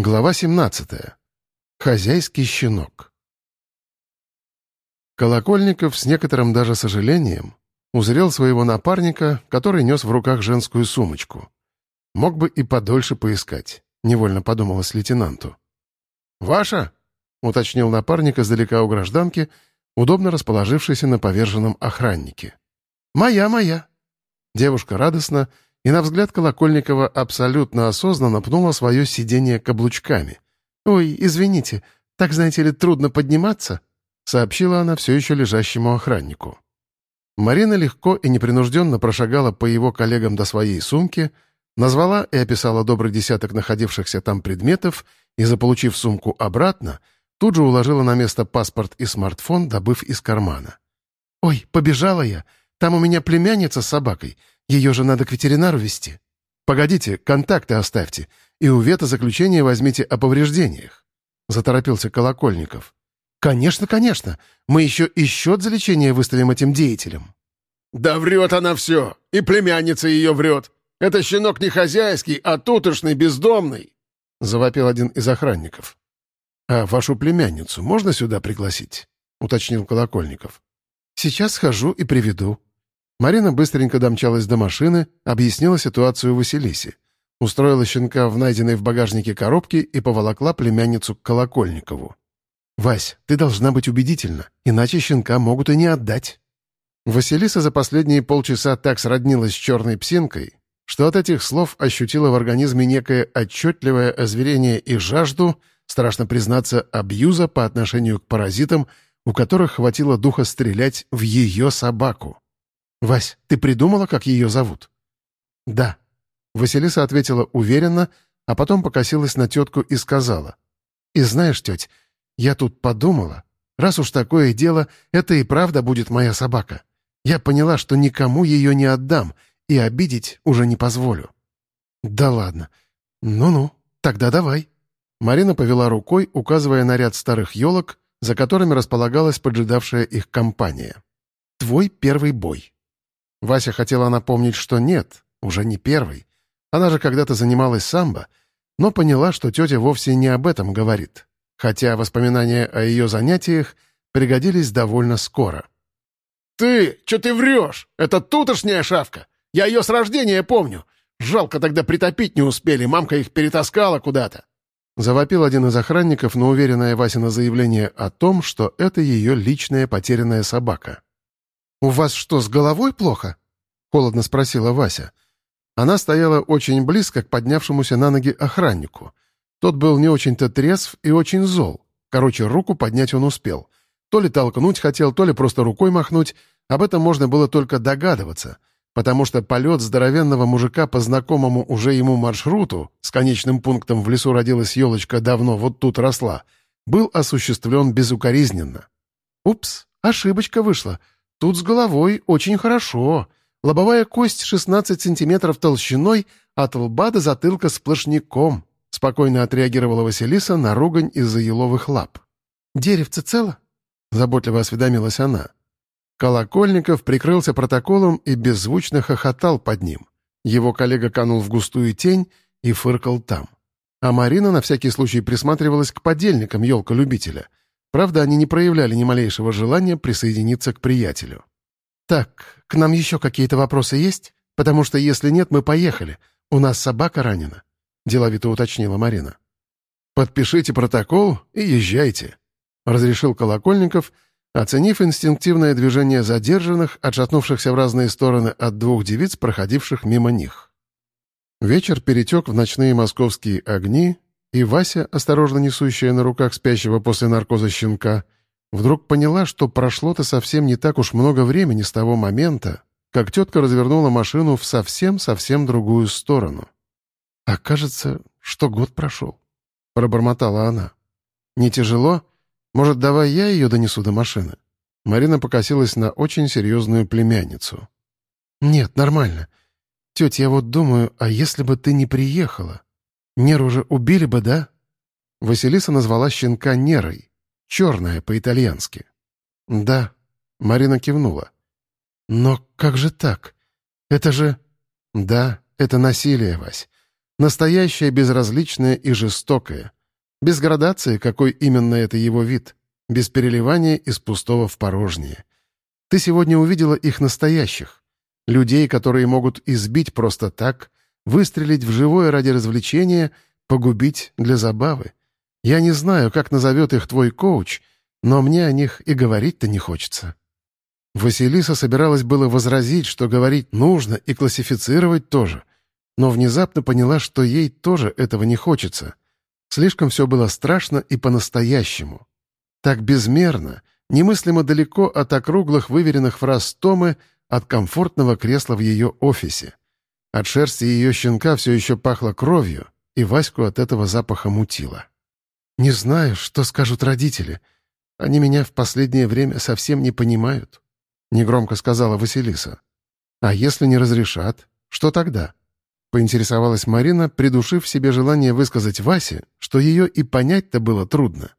Глава 17. Хозяйский щенок. Колокольников с некоторым даже сожалением узрел своего напарника, который нес в руках женскую сумочку. Мог бы и подольше поискать, невольно подумалось лейтенанту. «Ваша?» — уточнил напарник издалека у гражданки, удобно расположившейся на поверженном охраннике. «Моя, моя!» Девушка радостно и, на взгляд Колокольникова, абсолютно осознанно пнула свое сиденье каблучками. «Ой, извините, так, знаете ли, трудно подниматься?» — сообщила она все еще лежащему охраннику. Марина легко и непринужденно прошагала по его коллегам до своей сумки, назвала и описала добрый десяток находившихся там предметов и, заполучив сумку обратно, тут же уложила на место паспорт и смартфон, добыв из кармана. «Ой, побежала я! Там у меня племянница с собакой. Ее же надо к ветеринару вести. Погодите, контакты оставьте, и у Вета заключение возьмите о повреждениях», — заторопился Колокольников. «Конечно, конечно. Мы еще и счет за лечение выставим этим деятелям». «Да врет она все, и племянница ее врет. Это щенок не хозяйский, а тутошный, бездомный», — завопил один из охранников. «А вашу племянницу можно сюда пригласить?» — уточнил Колокольников. «Сейчас схожу и приведу», Марина быстренько домчалась до машины, объяснила ситуацию Василисе. Устроила щенка в найденной в багажнике коробке и поволокла племянницу к Колокольникову. «Вась, ты должна быть убедительна, иначе щенка могут и не отдать». Василиса за последние полчаса так сроднилась с черной псинкой, что от этих слов ощутила в организме некое отчетливое озверение и жажду, страшно признаться, абьюза по отношению к паразитам, у которых хватило духа стрелять в ее собаку. «Вась, ты придумала, как ее зовут?» «Да». Василиса ответила уверенно, а потом покосилась на тетку и сказала. «И знаешь, теть, я тут подумала, раз уж такое дело, это и правда будет моя собака. Я поняла, что никому ее не отдам и обидеть уже не позволю». «Да ладно. Ну-ну, тогда давай». Марина повела рукой, указывая на ряд старых елок, за которыми располагалась поджидавшая их компания. «Твой первый бой». Вася хотела напомнить, что нет, уже не первый. Она же когда-то занималась самбо, но поняла, что тетя вовсе не об этом говорит, хотя воспоминания о ее занятиях пригодились довольно скоро. «Ты, что ты врешь? Это тутошняя шавка! Я ее с рождения помню! Жалко тогда притопить не успели, мамка их перетаскала куда-то!» Завопил один из охранников на уверенное Васина заявление о том, что это ее личная потерянная собака. «У вас что, с головой плохо?» — холодно спросила Вася. Она стояла очень близко к поднявшемуся на ноги охраннику. Тот был не очень-то трезв и очень зол. Короче, руку поднять он успел. То ли толкнуть хотел, то ли просто рукой махнуть. Об этом можно было только догадываться, потому что полет здоровенного мужика по знакомому уже ему маршруту, с конечным пунктом в лесу родилась елочка давно, вот тут росла, был осуществлен безукоризненно. «Упс, ошибочка вышла», Тут с головой очень хорошо. Лобовая кость 16 сантиметров толщиной от лба до затылка сплошняком. Спокойно отреагировала Василиса на ругань из-за еловых лап. «Деревце цело?» — заботливо осведомилась она. Колокольников прикрылся протоколом и беззвучно хохотал под ним. Его коллега канул в густую тень и фыркал там. А Марина на всякий случай присматривалась к подельникам елка-любителя — Правда, они не проявляли ни малейшего желания присоединиться к приятелю. «Так, к нам еще какие-то вопросы есть? Потому что если нет, мы поехали. У нас собака ранена», — деловито уточнила Марина. «Подпишите протокол и езжайте», — разрешил Колокольников, оценив инстинктивное движение задержанных, отшатнувшихся в разные стороны от двух девиц, проходивших мимо них. Вечер перетек в ночные московские огни, и Вася, осторожно несущая на руках спящего после наркоза щенка, вдруг поняла, что прошло-то совсем не так уж много времени с того момента, как тетка развернула машину в совсем-совсем другую сторону. «А кажется, что год прошел», — пробормотала она. «Не тяжело? Может, давай я ее донесу до машины?» Марина покосилась на очень серьезную племянницу. «Нет, нормально. Тетя, я вот думаю, а если бы ты не приехала?» Неру же убили бы, да?» Василиса назвала щенка Нерой. Черная по-итальянски. «Да», — Марина кивнула. «Но как же так? Это же...» «Да, это насилие, Вась. Настоящее, безразличное и жестокое. Без градации, какой именно это его вид. Без переливания из пустого в порожнее. Ты сегодня увидела их настоящих. Людей, которые могут избить просто так, выстрелить в живое ради развлечения, погубить для забавы. Я не знаю, как назовет их твой коуч, но мне о них и говорить-то не хочется». Василиса собиралась было возразить, что говорить нужно и классифицировать тоже, но внезапно поняла, что ей тоже этого не хочется. Слишком все было страшно и по-настоящему. Так безмерно, немыслимо далеко от округлых выверенных фраз Томы, от комфортного кресла в ее офисе. От шерсти ее щенка все еще пахло кровью, и Ваську от этого запаха мутило. «Не знаю, что скажут родители. Они меня в последнее время совсем не понимают», — негромко сказала Василиса. «А если не разрешат, что тогда?» Поинтересовалась Марина, придушив в себе желание высказать Васе, что ее и понять-то было трудно.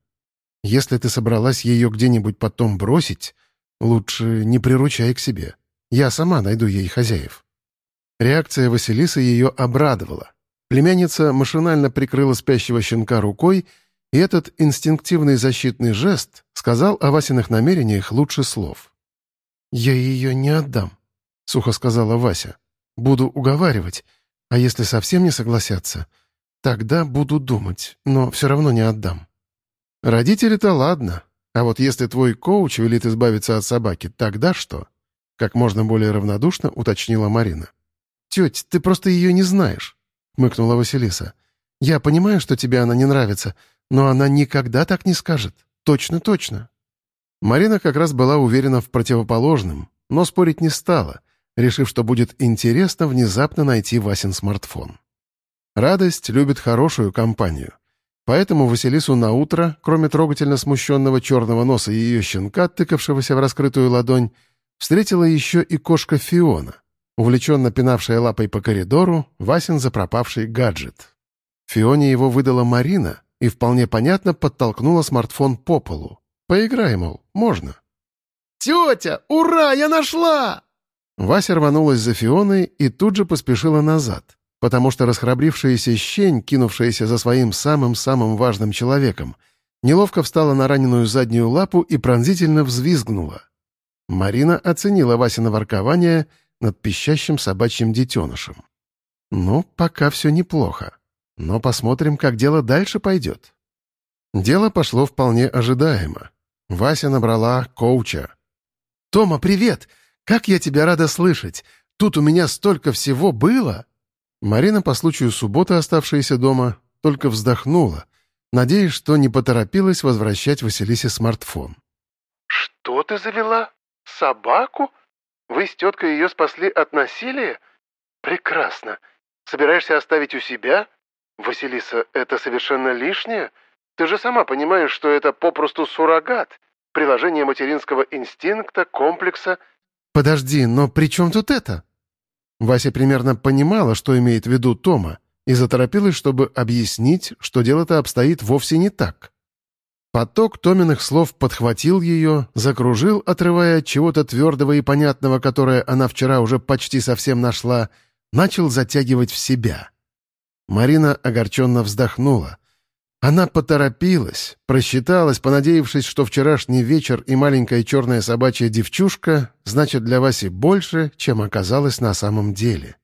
«Если ты собралась ее где-нибудь потом бросить, лучше не приручай к себе. Я сама найду ей хозяев». Реакция Василисы ее обрадовала. Племянница машинально прикрыла спящего щенка рукой, и этот инстинктивный защитный жест сказал о Васиных намерениях лучше слов. «Я ее не отдам», — сухо сказала Вася. «Буду уговаривать, а если совсем не согласятся, тогда буду думать, но все равно не отдам». «Родители-то ладно, а вот если твой коуч велит избавиться от собаки, тогда что?» Как можно более равнодушно уточнила Марина. «Теть, ты просто ее не знаешь», — мыкнула Василиса. «Я понимаю, что тебе она не нравится, но она никогда так не скажет. Точно-точно». Марина как раз была уверена в противоположном, но спорить не стала, решив, что будет интересно внезапно найти Васин смартфон. Радость любит хорошую компанию. Поэтому Василису на утро, кроме трогательно смущенного черного носа ее щенка, тыкавшегося в раскрытую ладонь, встретила еще и кошка Фиона, увлеченно пинавшая лапой по коридору Васин запропавший гаджет. Фионе его выдала Марина и вполне понятно подтолкнула смартфон по полу. Поиграй, мол, можно. «Тетя, ура, я нашла!» Вася рванулась за Фионой и тут же поспешила назад, потому что расхрабрившаяся щень, кинувшаяся за своим самым-самым важным человеком, неловко встала на раненую заднюю лапу и пронзительно взвизгнула. Марина оценила Васина воркование над пищащим собачьим детенышем. «Ну, пока все неплохо. Но посмотрим, как дело дальше пойдет». Дело пошло вполне ожидаемо. Вася набрала коуча. «Тома, привет! Как я тебя рада слышать! Тут у меня столько всего было!» Марина по случаю субботы, оставшаяся дома, только вздохнула, надеясь, что не поторопилась возвращать Василисе смартфон. «Что ты завела? Собаку? Вы с теткой ее спасли от насилия? Прекрасно. Собираешься оставить у себя? Василиса, это совершенно лишнее?» Ты же сама понимаешь, что это попросту суррогат, приложение материнского инстинкта, комплекса. Подожди, но при чем тут это? Вася примерно понимала, что имеет в виду Тома, и заторопилась, чтобы объяснить, что дело-то обстоит вовсе не так. Поток Томиных слов подхватил ее, закружил, отрывая от чего-то твердого и понятного, которое она вчера уже почти совсем нашла, начал затягивать в себя. Марина огорченно вздохнула. Она поторопилась, просчиталась, понадеявшись, что вчерашний вечер и маленькая черная собачья девчушка значат для Васи больше, чем оказалось на самом деле.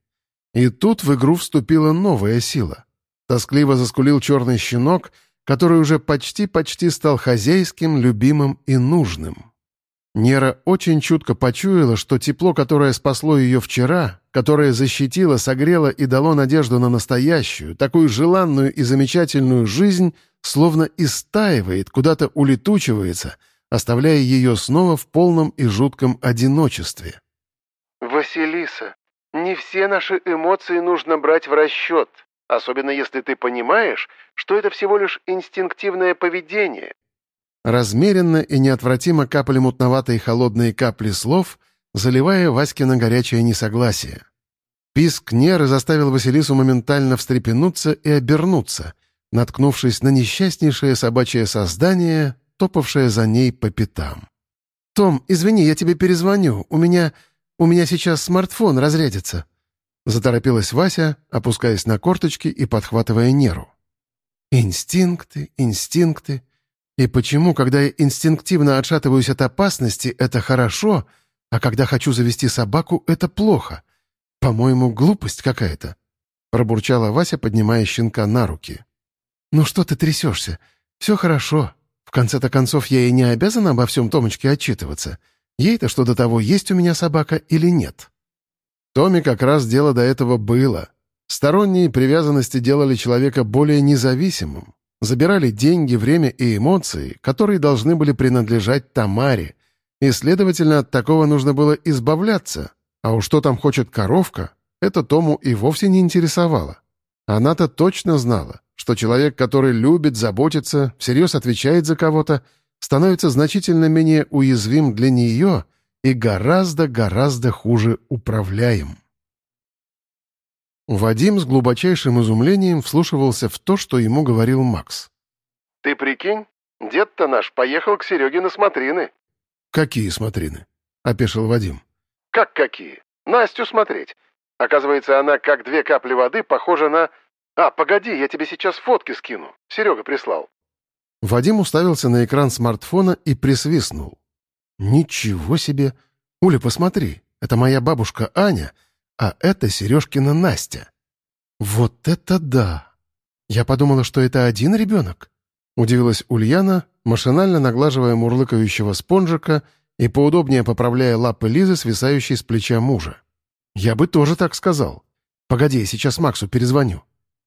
И тут в игру вступила новая сила. Тоскливо заскулил черный щенок, который уже почти-почти стал хозяйским, любимым и нужным. Нера очень чутко почуяла, что тепло, которое спасло ее вчера, которое защитило, согрело и дало надежду на настоящую, такую желанную и замечательную жизнь, словно истаивает, куда-то улетучивается, оставляя ее снова в полном и жутком одиночестве. «Василиса, не все наши эмоции нужно брать в расчет, особенно если ты понимаешь, что это всего лишь инстинктивное поведение, Размеренно и неотвратимо капали мутноватые холодные капли слов, заливая Васькино горячее несогласие. Писк Неры заставил Василису моментально встрепенуться и обернуться, наткнувшись на несчастнейшее собачье создание, топавшее за ней по пятам. «Том, извини, я тебе перезвоню. У меня... у меня сейчас смартфон разрядится». — заторопилась Вася, опускаясь на корточки и подхватывая неру. «Инстинкты, инстинкты. И почему, когда я инстинктивно отшатываюсь от опасности, это хорошо, а когда хочу завести собаку, это плохо? По-моему, глупость какая-то», — пробурчала Вася, поднимая щенка на руки. «Ну что ты трясешься? Все хорошо. В конце-то концов, я и не обязана обо всем Томочке отчитываться. Ей-то что до того, есть у меня собака или нет». Томе как раз дело до этого было. Сторонние привязанности делали человека более независимым, забирали деньги, время и эмоции, которые должны были принадлежать Тамаре, и, следовательно, от такого нужно было избавляться. А уж что там хочет коровка, это Тому и вовсе не интересовало. Она-то точно знала, что человек, который любит, заботится, всерьез отвечает за кого-то, становится значительно менее уязвим для нее и гораздо-гораздо хуже управляем. Вадим с глубочайшим изумлением вслушивался в то, что ему говорил Макс. «Ты прикинь, дед-то наш поехал к Сереге на смотрины». «Какие смотрины?» — опешил Вадим. «Как какие? Настю смотреть. Оказывается, она, как две капли воды, похожа на... А, погоди, я тебе сейчас фотки скину. Серега прислал». Вадим уставился на экран смартфона и присвистнул. «Ничего себе! Уля, посмотри, это моя бабушка Аня, а это Сережкина Настя. Вот это да! Я подумала, что это один ребенок. Удивилась Ульяна, машинально наглаживая мурлыкающего спонжика и поудобнее поправляя лапы Лизы, свисающей с плеча мужа. «Я бы тоже так сказал. Погоди, я сейчас Максу перезвоню».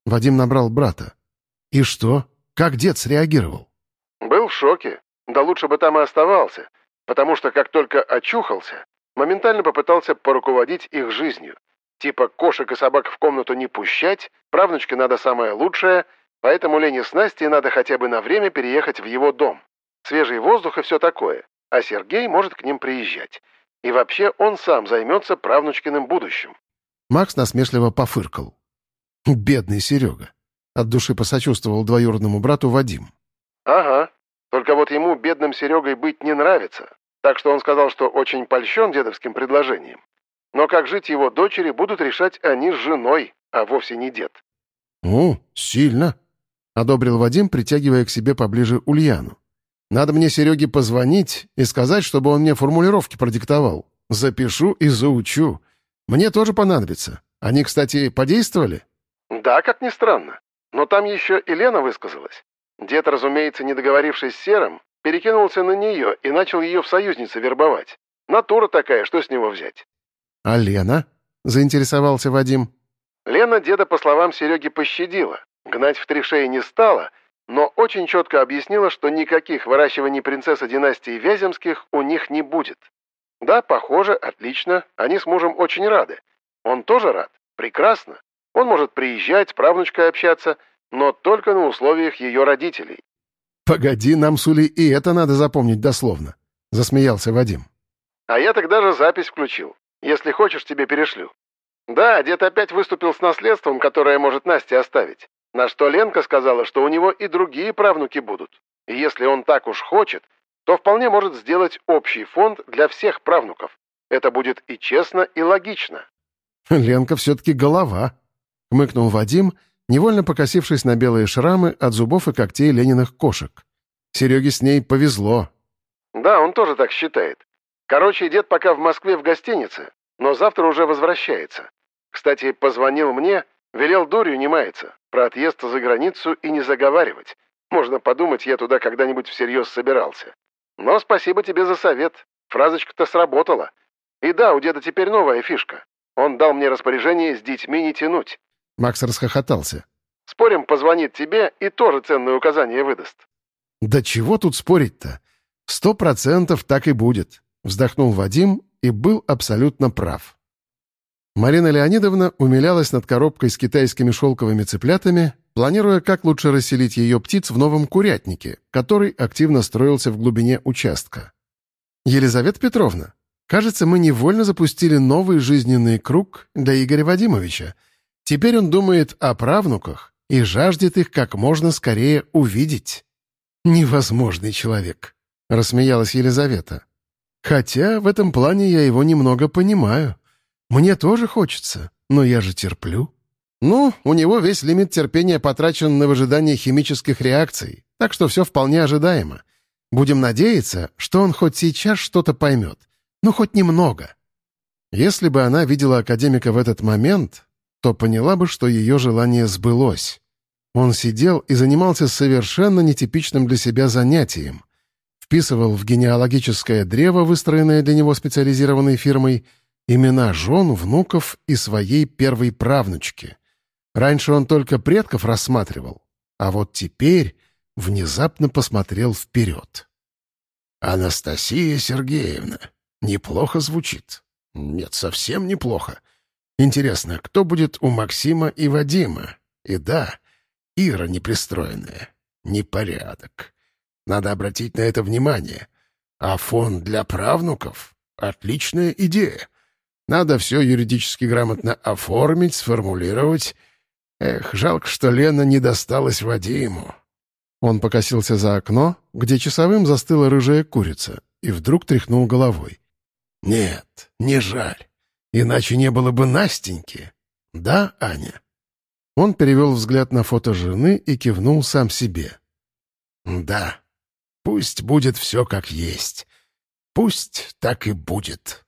Вадим набрал брата. «И что? Как дед среагировал?» «Был в шоке. Да лучше бы там и оставался потому что как только очухался, моментально попытался поруководить их жизнью. Типа кошек и собак в комнату не пущать, правнучке надо самое лучшее, поэтому Лене с Настей надо хотя бы на время переехать в его дом. Свежий воздух и все такое, а Сергей может к ним приезжать. И вообще он сам займется правнучкиным будущим. Макс насмешливо пофыркал. «Бедный Серега!» От души посочувствовал двоюродному брату Вадим. «Ага. Только вот ему, бедным Серегой, быть не нравится. Так что он сказал, что очень польщен дедовским предложением. Но как жить его дочери будут решать они с женой, а вовсе не дед. «О, сильно!» — одобрил Вадим, притягивая к себе поближе Ульяну. «Надо мне Сереге позвонить и сказать, чтобы он мне формулировки продиктовал. Запишу и заучу. Мне тоже понадобится. Они, кстати, подействовали?» «Да, как ни странно. Но там еще и Лена высказалась. Дед, разумеется, не договорившись с Серым, перекинулся на нее и начал ее в союзнице вербовать. Натура такая, что с него взять? «А Лена?» — заинтересовался Вадим. Лена деда, по словам Сереги, пощадила. Гнать в три шеи не стала, но очень четко объяснила, что никаких выращиваний принцессы династии Вяземских у них не будет. Да, похоже, отлично, они с мужем очень рады. Он тоже рад, прекрасно. Он может приезжать, с правнучкой общаться, но только на условиях ее родителей. «Погоди, нам, Сули, и это надо запомнить дословно», — засмеялся Вадим. «А я тогда же запись включил. Если хочешь, тебе перешлю». «Да, дед опять выступил с наследством, которое может Настя оставить. На что Ленка сказала, что у него и другие правнуки будут. И если он так уж хочет, то вполне может сделать общий фонд для всех правнуков. Это будет и честно, и логично». «Ленка все-таки голова», — хмыкнул Вадим невольно покосившись на белые шрамы от зубов и когтей Лениных кошек. Сереге с ней повезло. «Да, он тоже так считает. Короче, дед пока в Москве в гостинице, но завтра уже возвращается. Кстати, позвонил мне, велел дурью не маяться, про отъезд за границу и не заговаривать. Можно подумать, я туда когда-нибудь всерьез собирался. Но спасибо тебе за совет. Фразочка-то сработала. И да, у деда теперь новая фишка. Он дал мне распоряжение с детьми не тянуть. Макс расхохотался. «Спорим, позвонит тебе и тоже ценные указания выдаст». «Да чего тут спорить-то? Сто процентов так и будет», — вздохнул Вадим и был абсолютно прав. Марина Леонидовна умилялась над коробкой с китайскими шелковыми цыплятами, планируя, как лучше расселить ее птиц в новом курятнике, который активно строился в глубине участка. «Елизавета Петровна, кажется, мы невольно запустили новый жизненный круг для Игоря Вадимовича», Теперь он думает о правнуках и жаждет их как можно скорее увидеть. «Невозможный человек», — рассмеялась Елизавета. «Хотя в этом плане я его немного понимаю. Мне тоже хочется. но я же терплю». «Ну, у него весь лимит терпения потрачен на выжидание химических реакций, так что все вполне ожидаемо. Будем надеяться, что он хоть сейчас что-то поймет. Ну, хоть немного». Если бы она видела академика в этот момент, то поняла бы, что ее желание сбылось. Он сидел и занимался совершенно нетипичным для себя занятием. Вписывал в генеалогическое древо, выстроенное для него специализированной фирмой, имена жен, внуков и своей первой правнучки. Раньше он только предков рассматривал, а вот теперь внезапно посмотрел вперед. «Анастасия Сергеевна, неплохо звучит. Нет, совсем неплохо. Интересно, кто будет у Максима и Вадима? И да, Ира непристроенная. Непорядок. Надо обратить на это внимание. А фонд для правнуков — отличная идея. Надо все юридически грамотно оформить, сформулировать. Эх, жалко, что Лена не досталась Вадиму. Он покосился за окно, где часовым застыла рыжая курица, и вдруг тряхнул головой. «Нет, не жаль. Иначе не было бы Настеньки. Да, Аня?» Он перевел взгляд на фото жены и кивнул сам себе. «Да, пусть будет все как есть. Пусть так и будет».